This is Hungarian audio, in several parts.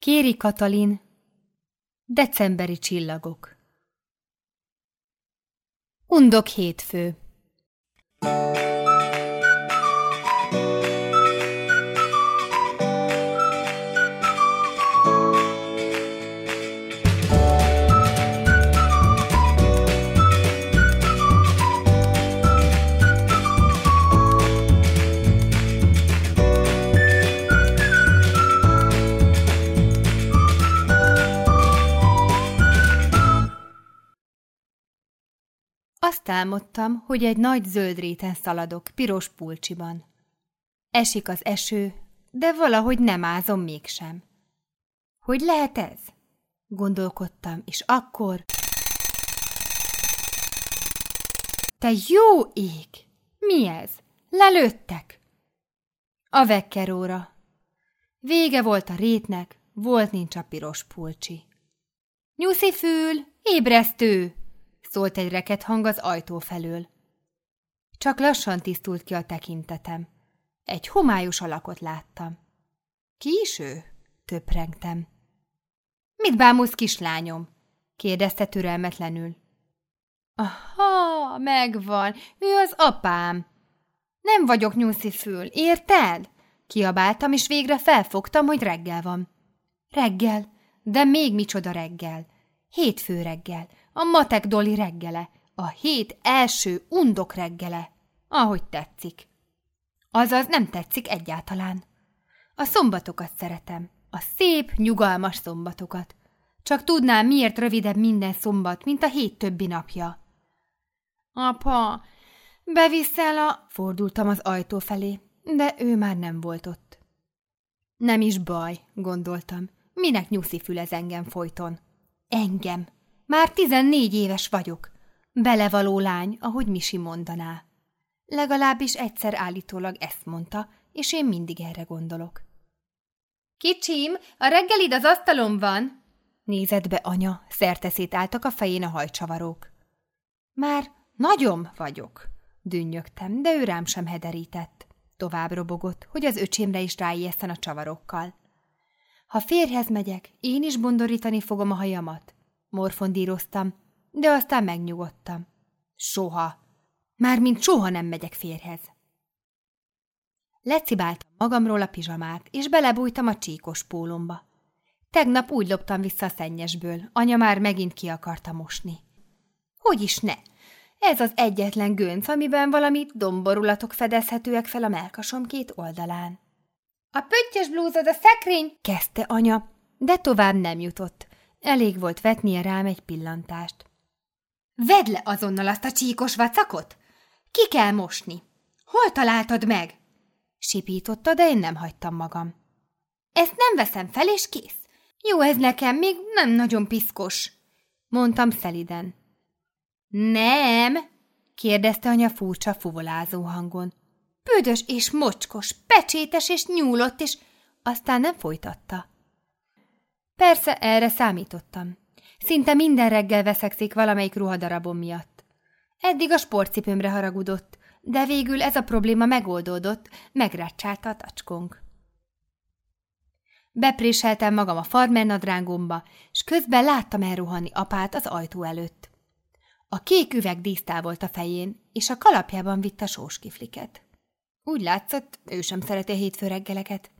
Kéri Katalin Decemberi csillagok. Undok hétfő Azt álmodtam, hogy egy nagy zöld réten szaladok, piros pulcsiban. Esik az eső, de valahogy nem ázom mégsem. Hogy lehet ez? Gondolkodtam, és akkor... Te jó ég! Mi ez? Lelőttek! A vekkeróra. Vége volt a rétnek, volt nincs a piros pulcsi. Nyuszi fül, ébresztő! Szólt egy reket hang az ajtó felől. Csak lassan tisztult ki a tekintetem. Egy homályos alakot láttam. Ki is ő? töprengtem. Mit bámulsz, kislányom? kérdezte türelmetlenül. Aha, megvan, ő az apám. Nem vagyok nyuszi fül, érted? Kiabáltam, és végre felfogtam, hogy reggel van. Reggel, de még micsoda reggel. Hétfő reggel, a matek doli reggele, a hét első undok reggele, ahogy tetszik. Azaz nem tetszik egyáltalán. A szombatokat szeretem, a szép, nyugalmas szombatokat. Csak tudnám, miért rövidebb minden szombat, mint a hét többi napja. Apa, beviszel a... Fordultam az ajtó felé, de ő már nem volt ott. Nem is baj, gondoltam. Minek nyuszi fülez engem folyton? Engem. Már tizennégy éves vagyok. Belevaló lány, ahogy Misi mondaná. Legalábbis egyszer állítólag ezt mondta, és én mindig erre gondolok. Kicsim, a reggelid az asztalon van! Nézett be anya, szerteszét álltak a fején a hajcsavarók. Már nagyon vagyok, dünnyögtem, de ő rám sem hederített. Tovább robogott, hogy az öcsémre is ráijeszten a csavarokkal. Ha férhez megyek, én is bondorítani fogom a hajamat, morfondíroztam, de aztán megnyugodtam. Soha. Mármint soha nem megyek férhez. Lecibáltam magamról a pizsamát, és belebújtam a csíkos pólomba. Tegnap úgy loptam vissza a szennyesből, anya már megint ki akarta mosni. Hogy is ne? Ez az egyetlen gönc, amiben valami domborulatok fedezhetőek fel a melkasom két oldalán. A pöttyös blúzod a szekrény, kezdte anya, de tovább nem jutott. Elég volt vetnie rám egy pillantást. Vedd le azonnal azt a csíkos vacakot! Ki kell mosni! Hol találtad meg? Sipította, de én nem hagytam magam. Ezt nem veszem fel, és kész. Jó ez nekem, még nem nagyon piszkos, mondtam szeliden. Nem, kérdezte anya furcsa fuvolázó hangon. Büdös és mocskos, pecsétes és nyúlott, és aztán nem folytatta. Persze, erre számítottam. Szinte minden reggel veszekszik valamelyik ruhadarabom miatt. Eddig a sportcipőmre haragudott, de végül ez a probléma megoldódott, megrácsálta a tacskónk. Bepréseltem magam a farmer nadrágomba, és közben láttam elruhanni apát az ajtó előtt. A kék üveg dísztávolt a fején, és a kalapjában vitte sóskifliket. Úgy látszott, ő sem szereti a hétfő reggeleket.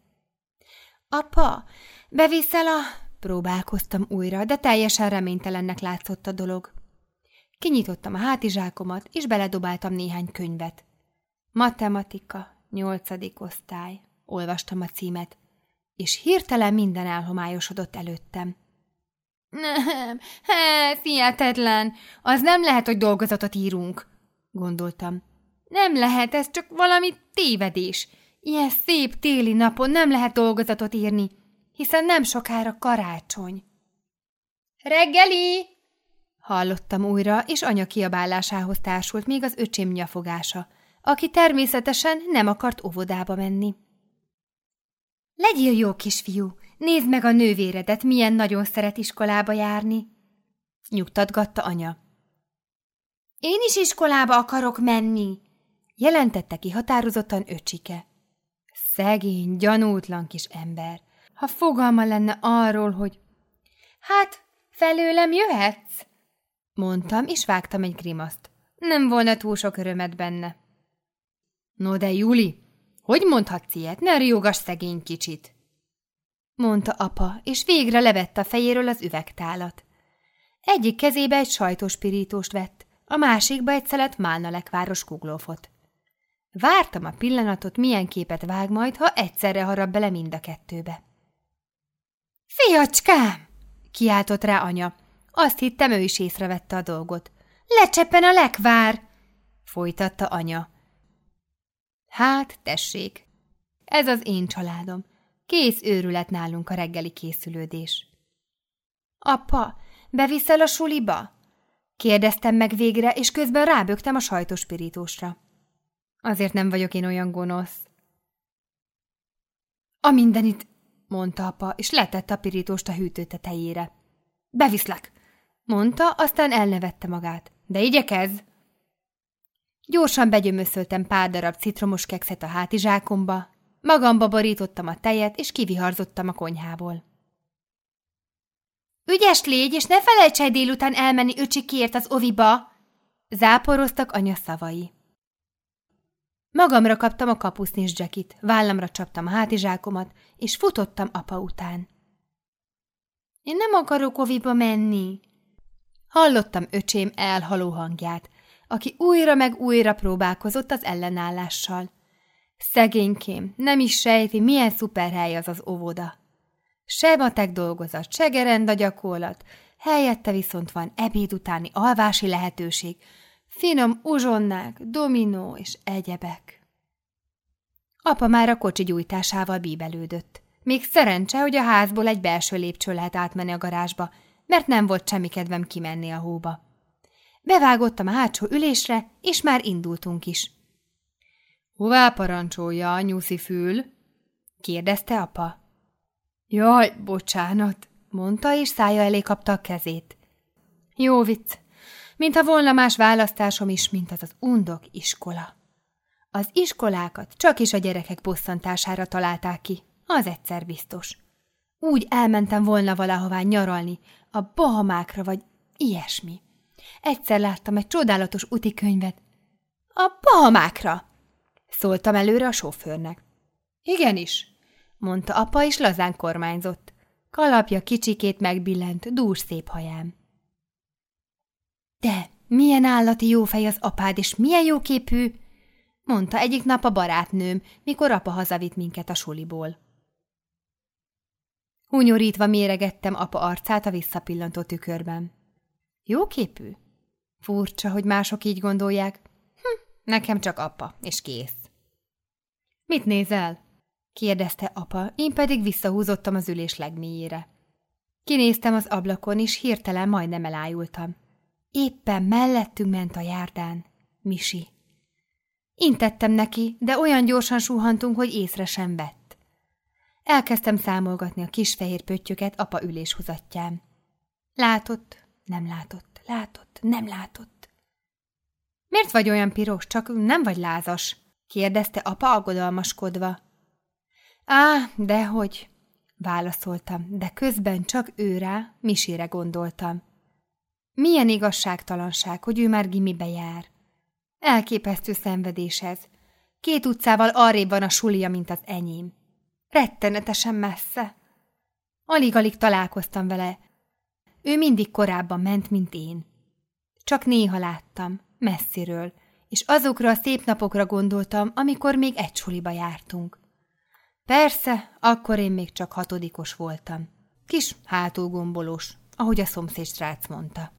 Apa, beviszel a... Próbálkoztam újra, de teljesen reménytelennek látszott a dolog. Kinyitottam a hátizsákomat, és beledobáltam néhány könyvet. Matematika, nyolcadik osztály. Olvastam a címet, és hirtelen minden elhomályosodott előttem. Nem, ez hihetetlen. Az nem lehet, hogy dolgozatot írunk, gondoltam. Nem lehet, ez csak valami tévedés. Ilyen szép téli napon nem lehet dolgozatot írni hiszen nem sokára karácsony. Reggeli! Hallottam újra, és anya kiabálásához társult még az öcsém nyafogása, aki természetesen nem akart óvodába menni. Legyél jó kisfiú, nézd meg a nővéredet, milyen nagyon szeret iskolába járni, nyugtatgatta anya. Én is iskolába akarok menni, jelentette ki határozottan öcsike. Szegény, gyanútlan kis ember. Ha fogalma lenne arról, hogy Hát, felőlem jöhetsz? Mondtam, és vágtam egy grimaszt. Nem volna túl sok örömet benne. No de, Juli, hogy mondhatsz ilyet? Ne riogas szegény kicsit! Mondta apa, és végre levette a fejéről az üvegtálat. Egyik kezébe egy sajtospirítóst vett, a másikba egy szelet málnalekváros kuglófot. Vártam a pillanatot, milyen képet vág majd, ha egyszerre harap bele mind a kettőbe. Fiacskám! kiáltott rá anya. Azt hittem, ő is észrevette a dolgot. Lecseppen a lekvár! folytatta anya. Hát, tessék, ez az én családom. Kész őrület nálunk a reggeli készülődés. Apa, beviszel a suliba? Kérdeztem meg végre, és közben rábögtem a sajtospirítósra. Azért nem vagyok én olyan gonosz. A mindenit, mondta apa, és letette a pirítóst a hűtő tetejére. Beviszlek, mondta, aztán elnevette magát. De igyekez! Gyorsan begyömöszöltem pár darab citromos kekszet a hátizsákomba, magamba borítottam a tejet, és kiviharzottam a konyhából. Ügyes légy, és ne felejts el délután elmenni öcsikért az oviba! Záporoztak anya szavai. Magamra kaptam a kapusznis jackit, vállamra csaptam a hátizsákomat, és futottam apa után. Én nem akarok oviba menni. Hallottam öcsém elhaló hangját, aki újra meg újra próbálkozott az ellenállással. Szegénykém, nem is sejti, milyen szuperhely az az óvoda. Se matek dolgozat, se gerenda gyakorlat, helyette viszont van ebéd utáni alvási lehetőség, finom uzsonnák, dominó és egyebek. Apa már a kocsi gyújtásával bíbelődött. Még szerencse, hogy a házból egy belső lépcső lehet átmenni a garázsba, mert nem volt semmi kedvem kimenni a hóba. Bevágottam a hátsó ülésre, és már indultunk is. – Hová parancsolja, nyuszi fül? – kérdezte apa. – Jaj, bocsánat! – mondta, és szája elé kapta a kezét. – Jó vicc! Mintha volna más választásom is, mint az az undok iskola. Az iskolákat csak is a gyerekek bosszantására találták ki, az egyszer biztos. Úgy elmentem volna valahová nyaralni, a Bahamákra vagy ilyesmi. Egyszer láttam egy csodálatos könyvet. A Bahamákra! Szóltam előre a sofőrnek. Igenis, mondta apa, és lazán kormányzott. Kalapja kicsikét megbillent, dús szép haján. De milyen állati jó fej az apád, és milyen jóképű, mondta egyik nap a barátnőm, mikor apa hazavitt minket a suliból. Hunyorítva méregettem apa arcát a visszapillantó tükörben. Jóképű? Furcsa, hogy mások így gondolják. Hm, nekem csak apa, és kész. Mit nézel? kérdezte apa, én pedig visszahúzottam az ülés legmélyére. Kinéztem az ablakon, és hirtelen majdnem elájultam. Éppen mellettünk ment a járdán. Misi. Intettem neki, de olyan gyorsan suhantunk, hogy észre sem vett. Elkezdtem számolgatni a kis fehér pöttyöket apa üléshuzatján. Látott, nem látott, látott, nem látott. Miért vagy olyan piros, csak nem vagy lázas? kérdezte apa aggodalmaskodva. Á, dehogy, válaszoltam, de közben csak őrá, Misére gondoltam. Milyen igazságtalanság, hogy ő már gimibe jár. Elképesztő szenvedés ez. Két utcával arrébb van a sulia, mint az enyém. Rettenetesen messze. Alig-alig találkoztam vele. Ő mindig korábban ment, mint én. Csak néha láttam, messziről, és azokra a szép napokra gondoltam, amikor még egy suliba jártunk. Persze, akkor én még csak hatodikos voltam. Kis hátulgombolós, ahogy a szomszéd srác mondta.